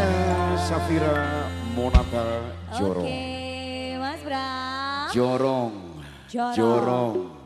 Raisa Safira Monata Jorong. Oke, Mas Bram. Jorong. Jorong. Jorong.